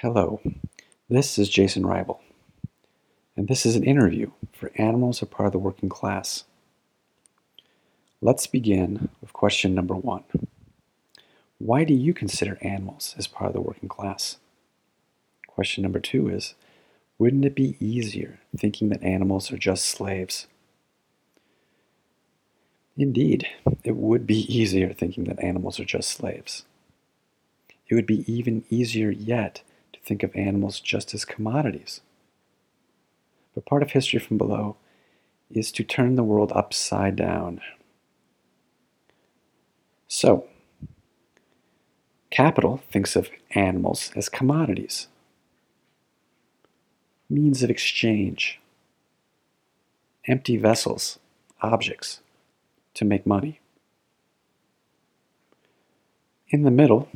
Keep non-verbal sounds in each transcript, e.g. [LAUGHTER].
Hello, this is Jason Hribal, and this is an interview for Animals Are Part of the Working Class. Let's begin with question number one. Why do you consider animals as part of the working class? Question number two is, wouldn't it be easier thinking that animals are just slaves? Indeed, it would be easier thinking that animals are just slaves. It would be even easier yet think of animals just as commodities. But part of history from below is to turn the world upside down. So, capital thinks of animals as commodities, means of exchange, empty vessels, objects to make money. In the middle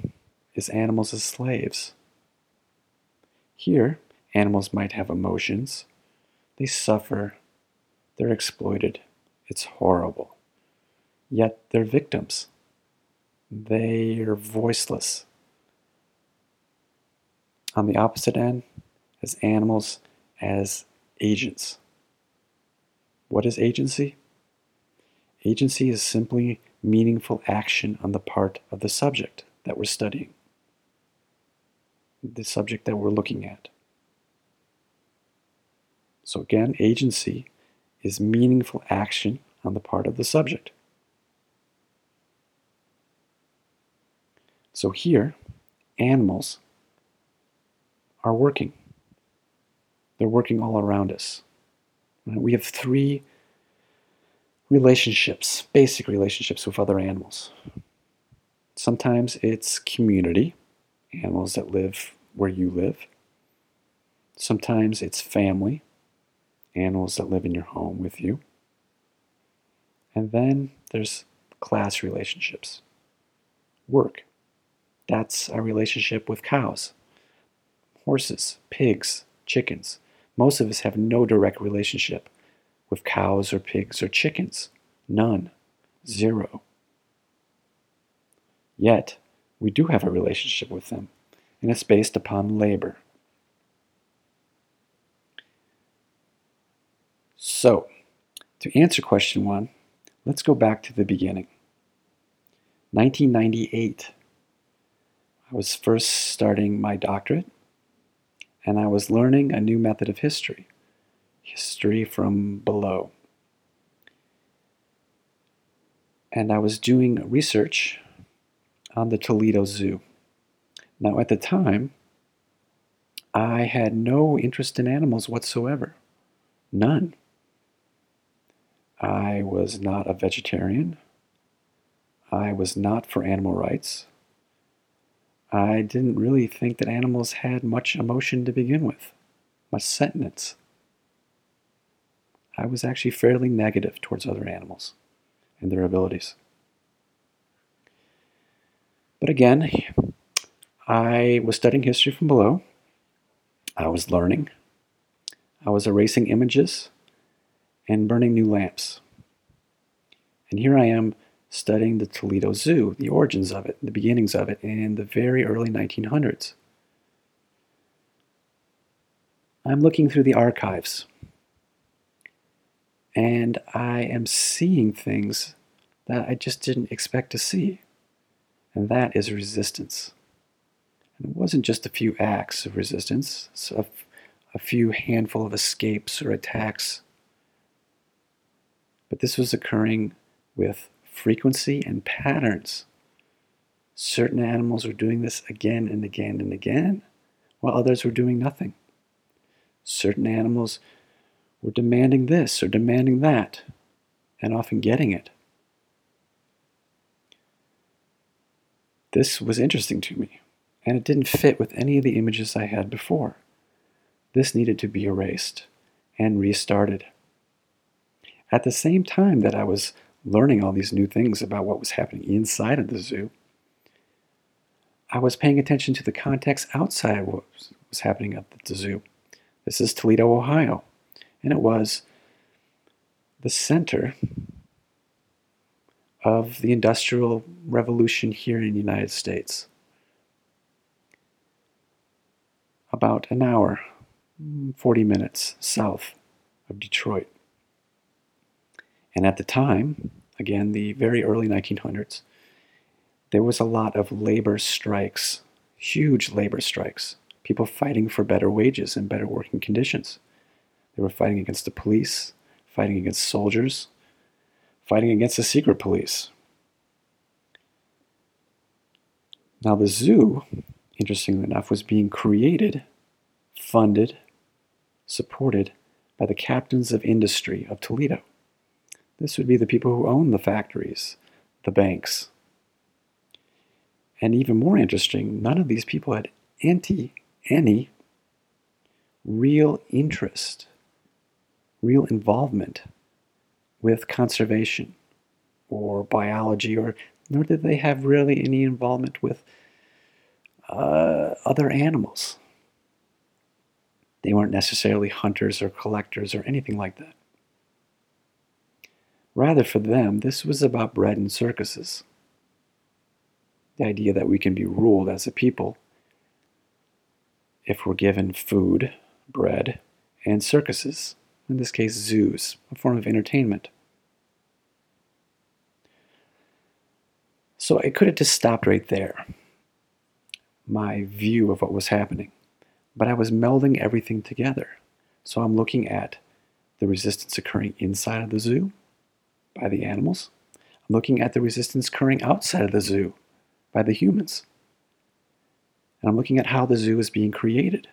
is animals as slaves here, animals might have emotions. They suffer. They're exploited. It's horrible. Yet they're victims. They are voiceless. On the opposite end, as animals as agents. What is agency? Agency is simply meaningful action on the part of the subject that we're studying the subject that we're looking at. So again, agency is meaningful action on the part of the subject. So here, animals are working. They're working all around us. Uh, we have three relationships, basic relationships with other animals. Sometimes it's community, animals that live where you live. Sometimes it's family, animals that live in your home with you. And then there's class relationships. Work. That's our relationship with cows, horses, pigs, chickens. Most of us have no direct relationship with cows or pigs or chickens. None. Zero. Yet, we do have a relationship with them, and it's based upon labor. So, to answer question one, let's go back to the beginning. 1998, I was first starting my doctorate, and I was learning a new method of history history from below. And I was doing research on the Toledo Zoo. Now, at the time, I had no interest in animals whatsoever. None. I was not a vegetarian. I was not for animal rights. I didn't really think that animals had much emotion to begin with, much sentience. I was actually fairly negative towards other animals and their abilities. But again, I was studying history from below. I was learning. I was erasing images and burning new lamps. And here I am studying the Toledo Zoo, the origins of it, the beginnings of it in the very early 1900s. I'm looking through the archives and I am seeing things that I just didn't expect to see and that is resistance. And it wasn't just a few acts of resistance, a, a few handful of escapes or attacks, but this was occurring with frequency and patterns. Certain animals were doing this again and again and again, while others were doing nothing. Certain animals were demanding this or demanding that, and often getting it. This was interesting to me, and it didn't fit with any of the images I had before. This needed to be erased and restarted. At the same time that I was learning all these new things about what was happening inside of the zoo, I was paying attention to the context outside of what was happening at the zoo. This is Toledo, Ohio, and it was the center of the Industrial Revolution here in the United States. about an hour, mm, 40 minutes south of Detroit. And at the time, again, the very early 1900s, there was a lot of labor strikes, huge labor strikes, people fighting for better wages and better working conditions. They were fighting against the police, fighting against soldiers, fighting against the secret police. Now, the zoo, interestingly enough, was being created, funded, supported by the captains of industry of Toledo. This would be the people who owned the factories, the banks. And even more interesting, none of these people had any, any real interest, real involvement with conservation or biology, or nor did they have really any involvement with uh, other animals. They weren't necessarily hunters or collectors or anything like that. Rather, for them, this was about bread and circuses. The idea that we can be ruled as a people if we're given food, bread, and circuses, in this case, zoos, a form of entertainment. So it could have just stopped right there, my view of what was happening. But I was melding everything together. So I'm looking at the resistance occurring inside of the zoo by the animals. I'm looking at the resistance occurring outside of the zoo by the humans. And I'm looking at how the zoo is being created.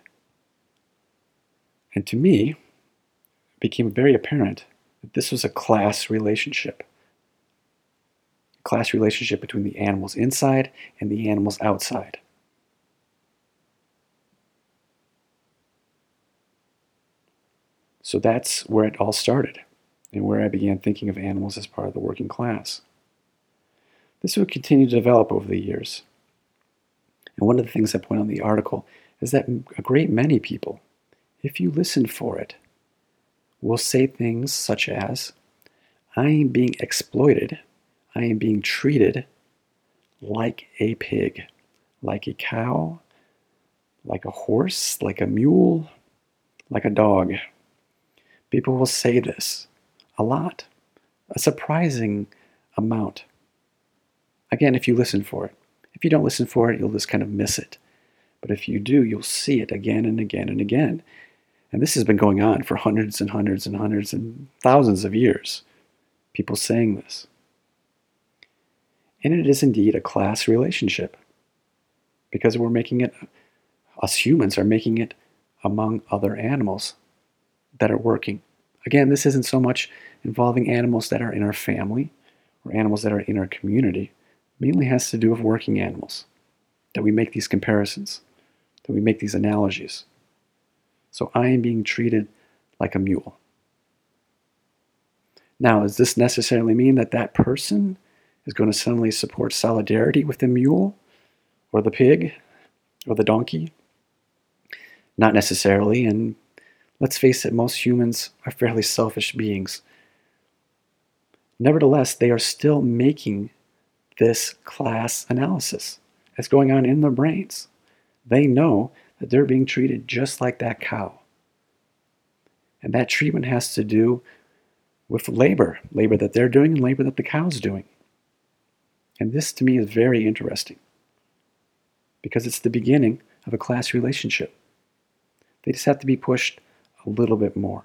And to me, it became very apparent that this was a class relationship. Class relationship between the animals inside and the animals outside. So that's where it all started and where I began thinking of animals as part of the working class. This would continue to develop over the years. And one of the things I point out in the article is that a great many people, if you listen for it, will say things such as, I am being exploited, I am being treated like a pig, like a cow, like a horse, like a mule, like a dog. People will say this a lot, a surprising amount. Again, if you listen for it. If you don't listen for it, you'll just kind of miss it. But if you do, you'll see it again and again and again. And this has been going on for hundreds and hundreds and hundreds and thousands of years. People saying this. And it is indeed a class relationship because we're making it, us humans are making it among other animals that are working. Again, this isn't so much involving animals that are in our family or animals that are in our community. It mainly has to do with working animals, that we make these comparisons, that we make these analogies. So I am being treated like a mule. Now, does this necessarily mean that that person is going to suddenly support solidarity with the mule or the pig or the donkey? Not necessarily, and let's face it, most humans are fairly selfish beings. Nevertheless, they are still making this class analysis. It's going on in their brains. They know that they're being treated just like that cow. And that treatment has to do with labor, labor that they're doing and labor that the cow's doing. And this to me is very interesting because it's the beginning of a class relationship. They just have to be pushed a little bit more.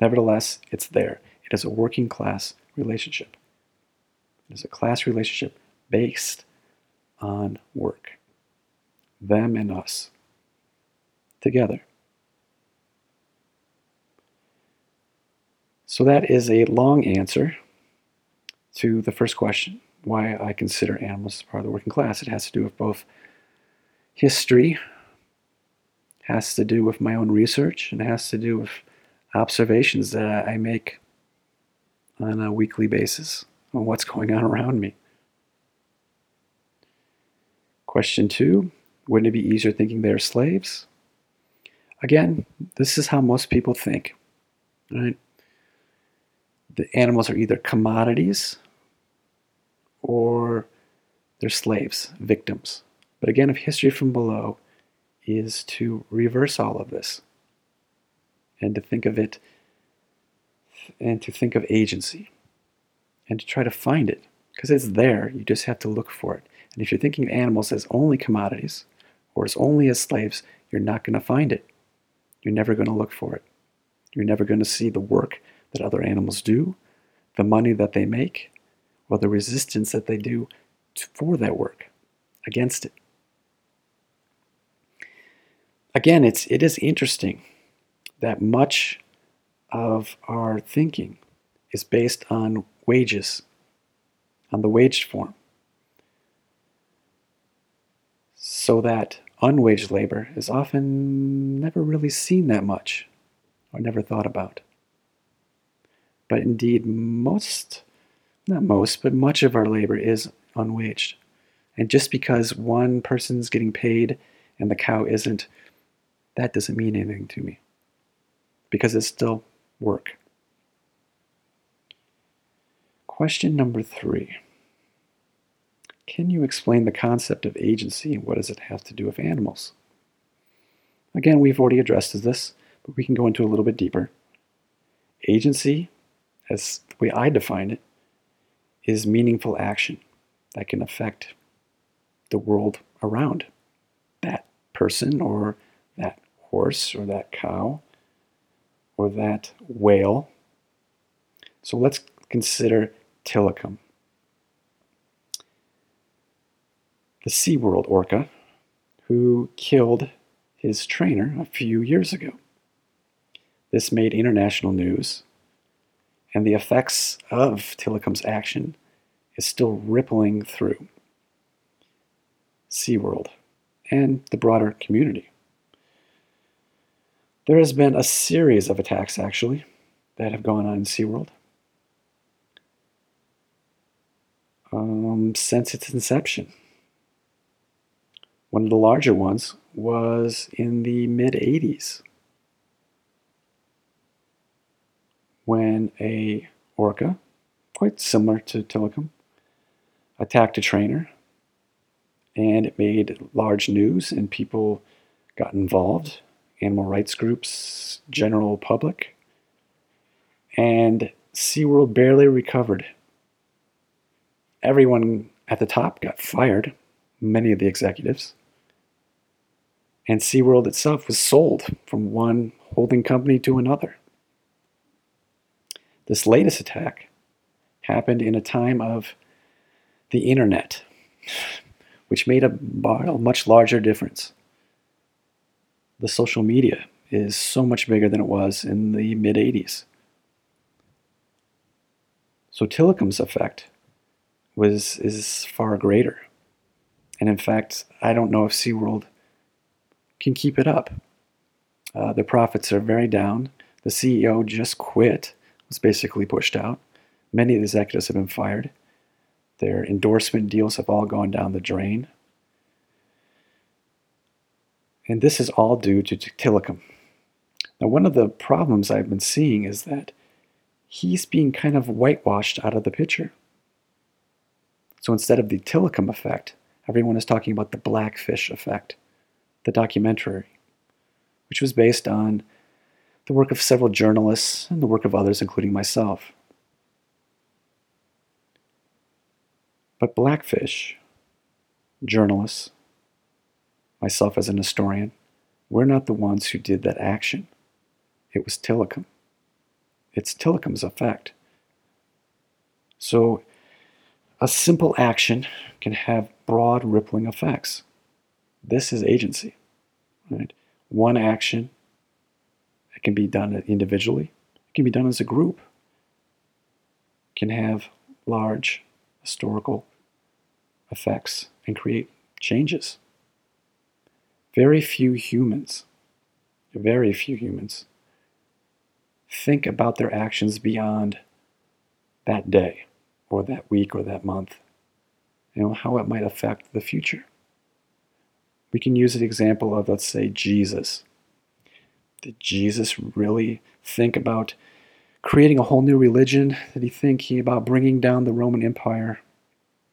Nevertheless, it's there. It is a working class relationship. It is a class relationship based on work. Them and us. Together. So that is a long answer to the first question why I consider animals as part of the working class. It has to do with both history, has to do with my own research, and has to do with observations that I make on a weekly basis on what's going on around me. Question two Wouldn't it be easier thinking they're slaves? Again, this is how most people think. Right? The animals are either commodities or they're slaves, victims. But again, if history from below, is to reverse all of this and to think of it and to think of agency and to try to find it because it's there. You just have to look for it. And if you're thinking of animals as only commodities or as only as slaves, you're not going to find it. You're never going to look for it. You're never going to see the work that other animals do, the money that they make, or the resistance that they do for that work against it. Again, it's, it is interesting that much of our thinking is based on wages, on the wage form. So that unwaged labor is often never really seen that much or never thought about. But indeed, most, not most, but much of our labor is unwaged. And just because one person's getting paid and the cow isn't, that doesn't mean anything to me because it's still work. Question number three Can you explain the concept of agency and what does it have to do with animals? Again, we've already addressed this, but we can go into a little bit deeper. Agency, as the way I define it, is meaningful action that can affect the world around that person or that horse or that cow or that whale. So let's consider Tilikum. The SeaWorld orca who killed his trainer a few years ago. This made international news, and the effects of Tilikum's action is still rippling through SeaWorld and the broader community. There has been a series of attacks, actually, that have gone on in SeaWorld um, since its inception. One of the larger ones was in the mid 80s when a orca, quite similar to Tilikum, attacked a trainer and it made large news and people got involved animal rights groups, general public, and SeaWorld barely recovered. Everyone at the top got fired, many of the executives, and SeaWorld itself was sold from one holding company to another. This latest attack happened in a time of the internet, which made a much larger difference the social media is so much bigger than it was in the mid 80s. So Tilikum's effect was is far greater. And in fact, I don't know if SeaWorld can keep it up. Uh, their profits are very down. The CEO just quit, was basically pushed out. Many of the executives have been fired. Their endorsement deals have all gone down the drain. And this is all due to Tilikum. Now, one of the problems I've been seeing is that he's being kind of whitewashed out of the picture. So instead of the Tilikum effect, everyone is talking about the Blackfish effect, the documentary, which was based on the work of several journalists and the work of others, including myself. But Blackfish, journalists, myself as an historian, we're not the ones who did that action. It was Tilikum. It's Tilikum's effect. So, a simple action can have broad rippling effects. This is agency, right? One action, it can be done individually, it can be done as a group, it can have large historical effects and create changes. Very few humans, very few humans, think about their actions beyond that day or that week or that month, you know, how it might affect the future. We can use an example of, let's say, Jesus. Did Jesus really think about creating a whole new religion? Did he think he about bringing down the Roman Empire?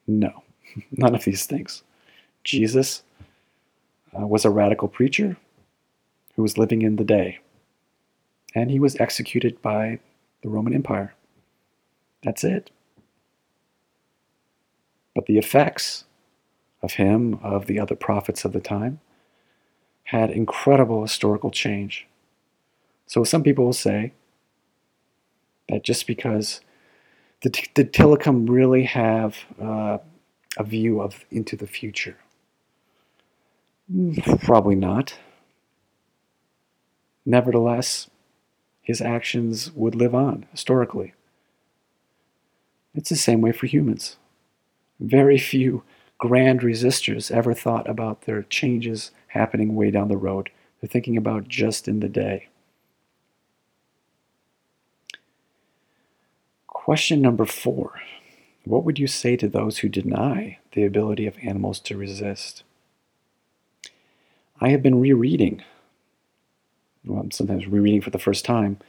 No, [LAUGHS] none of these things. Jesus uh, was a radical preacher who was living in the day. And he was executed by the Roman Empire. That's it. But the effects of him, of the other prophets of the time, had incredible historical change. So some people will say that just because did, did Tilikum really have uh, a view of into the future? Probably not. Nevertheless, his actions would live on historically. It's the same way for humans. Very few grand resistors ever thought about their changes happening way down the road. They're thinking about just in the day. Question number four What would you say to those who deny the ability of animals to resist? I have been rereading, well, sometimes rereading for the first time,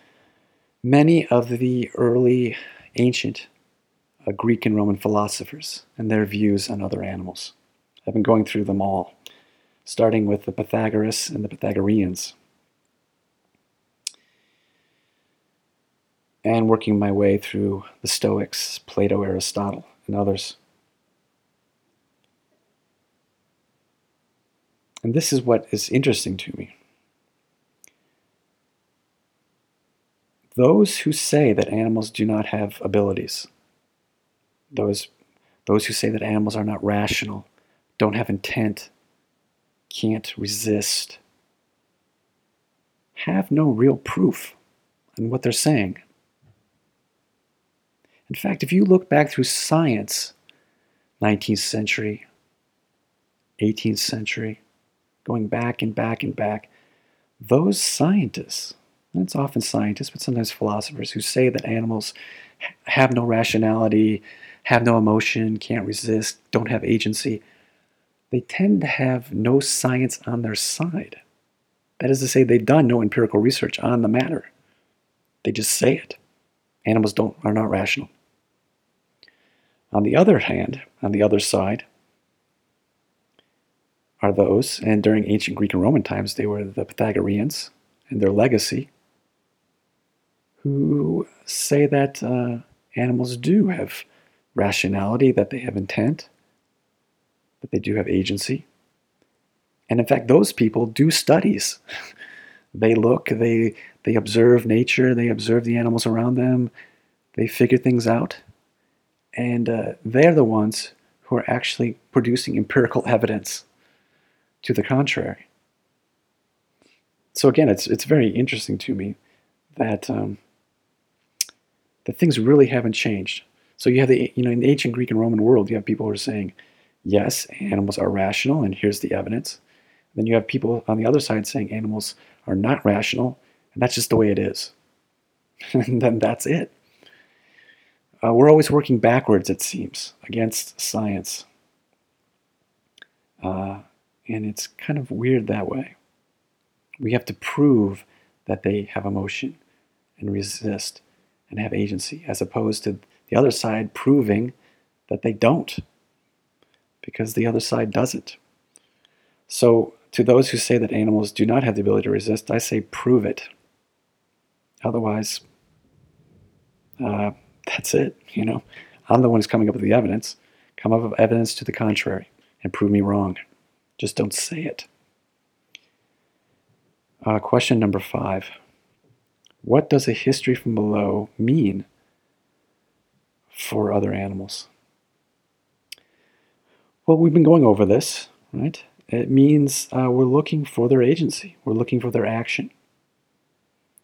many of the early ancient uh, Greek and Roman philosophers and their views on other animals. I've been going through them all, starting with the Pythagoras and the Pythagoreans, and working my way through the Stoics, Plato, Aristotle, and others. And this is what is interesting to me. Those who say that animals do not have abilities, those, those who say that animals are not rational, don't have intent, can't resist, have no real proof in what they're saying. In fact, if you look back through science, 19th century, 18th century, going back and back and back, those scientists, and it's often scientists, but sometimes philosophers, who say that animals have no rationality, have no emotion, can't resist, don't have agency, they tend to have no science on their side. That is to say, they've done no empirical research on the matter. They just say it. Animals don't, are not rational. On the other hand, on the other side, are those, and during ancient Greek and Roman times, they were the Pythagoreans and their legacy, who say that uh, animals do have rationality, that they have intent, that they do have agency. And in fact, those people do studies. [LAUGHS] they look, they, they observe nature, they observe the animals around them, they figure things out, and uh, they're the ones who are actually producing empirical evidence to the contrary. So again, it's it's very interesting to me that um, that things really haven't changed. So you have the you know in the ancient Greek and Roman world, you have people who are saying, yes, animals are rational, and here's the evidence. then you have people on the other side saying animals are not rational, and that's just the way it is. [LAUGHS] and then that's it. Uh, we're always working backwards, it seems, against science. Uh, and it's kind of weird that way. We have to prove that they have emotion and resist and have agency, as opposed to the other side proving that they don't, because the other side doesn't. So, to those who say that animals do not have the ability to resist, I say prove it. Otherwise, uh, that's it. You know, I'm the one who's coming up with the evidence. Come up with evidence to the contrary and prove me wrong. Just don't say it. Uh, question number five What does a history from below mean for other animals? Well, we've been going over this, right? It means uh, we're looking for their agency, we're looking for their action.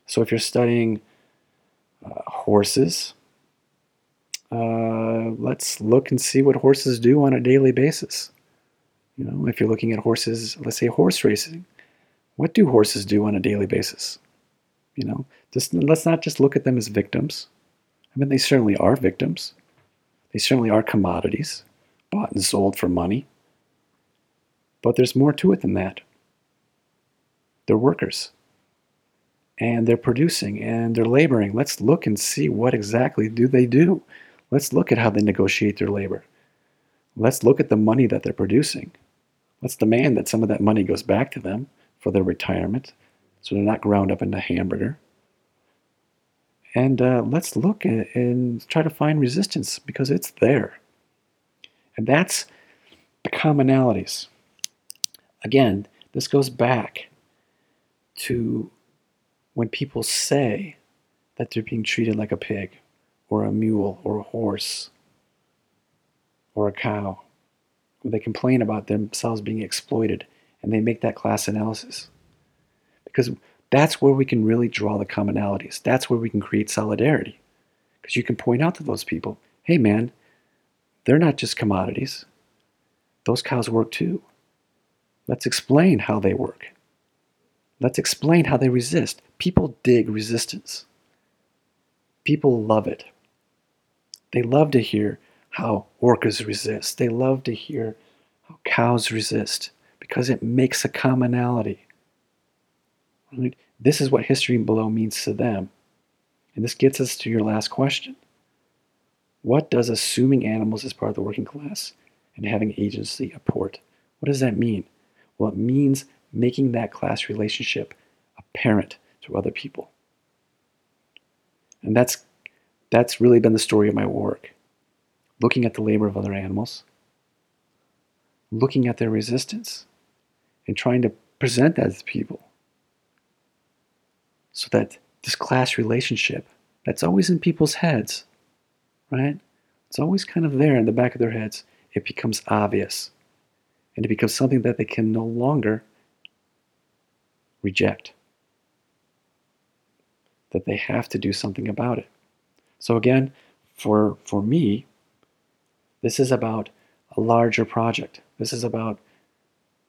So if you're studying uh, horses, uh, let's look and see what horses do on a daily basis. You know, if you're looking at horses, let's say horse racing, what do horses do on a daily basis? You know, just let's not just look at them as victims. I mean, they certainly are victims. They certainly are commodities, bought and sold for money. But there's more to it than that. They're workers. And they're producing and they're laboring. Let's look and see what exactly do they do. Let's look at how they negotiate their labor. Let's look at the money that they're producing. Let's demand that some of that money goes back to them for their retirement so they're not ground up into hamburger. And uh, let's look at, and try to find resistance because it's there. And that's the commonalities. Again, this goes back to when people say that they're being treated like a pig or a mule or a horse or a cow. They complain about themselves being exploited and they make that class analysis. Because that's where we can really draw the commonalities. That's where we can create solidarity. Because you can point out to those people hey, man, they're not just commodities. Those cows work too. Let's explain how they work. Let's explain how they resist. People dig resistance. People love it. They love to hear how orcas resist. They love to hear how cows resist because it makes a commonality. This is what history below means to them. And this gets us to your last question. What does assuming animals as part of the working class and having agency apport? What does that mean? Well, it means making that class relationship apparent to other people. And that's that's really been the story of my work. Looking at the labor of other animals, looking at their resistance, and trying to present that to people so that this class relationship that's always in people's heads, right? It's always kind of there in the back of their heads. It becomes obvious and it becomes something that they can no longer reject. That they have to do something about it. So again, for for me, this is about a larger project. This is about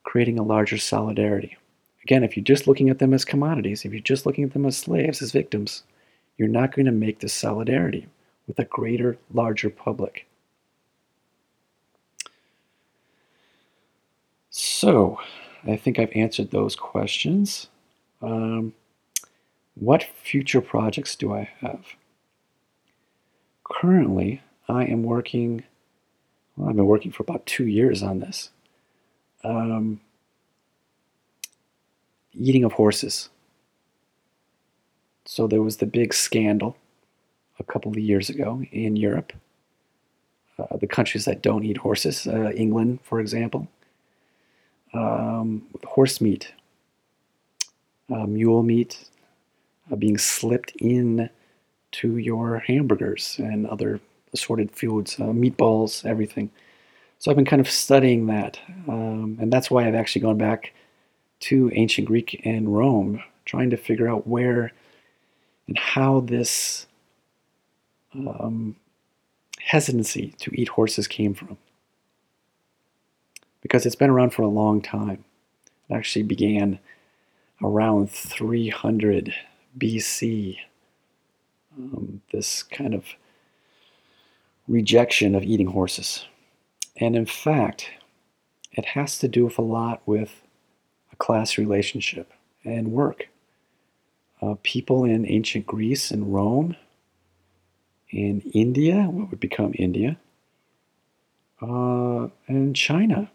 creating a larger solidarity. Again, if you're just looking at them as commodities, if you're just looking at them as slaves, as victims, you're not going to make this solidarity with a greater, larger public. So, I think I've answered those questions. Um, what future projects do I have? Currently, I am working, well, I've been working for about two years on this. Um, eating of horses. So there was the big scandal a couple of years ago in Europe. Uh, the countries that don't eat horses, uh, England, for example, um, horse meat, uh, mule meat uh, being slipped in to your hamburgers and other assorted foods, uh, meatballs, everything. So I've been kind of studying that, um, and that's why I've actually gone back to ancient Greek and Rome, trying to figure out where and how this um, hesitancy to eat horses came from because it's been around for a long time. It actually began around 300 BC. Um, this kind of rejection of eating horses. And in fact, it has to do with a lot with a class relationship and work. Uh, people in ancient Greece and Rome, in India, what would become India, uh, and China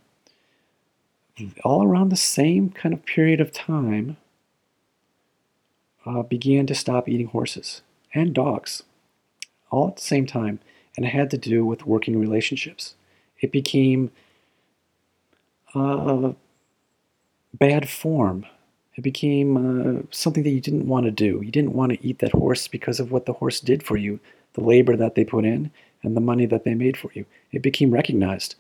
all around the same kind of period of time, uh, began to stop eating horses and dogs, all at the same time, and it had to do with working relationships. It became uh, bad form. It became uh, something that you didn't want to do. You didn't want to eat that horse because of what the horse did for you, the labor that they put in, and the money that they made for you. It became recognized.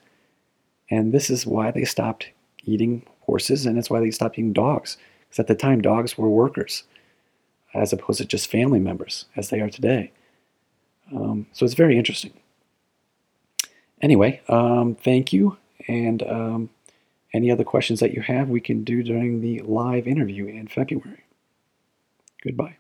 And this is why they stopped eating horses, and it's why they stopped eating dogs. Because at the time, dogs were workers, as opposed to just family members, as they are today. Um, so it's very interesting. Anyway, um, thank you. And um, any other questions that you have, we can do during the live interview in February. Goodbye.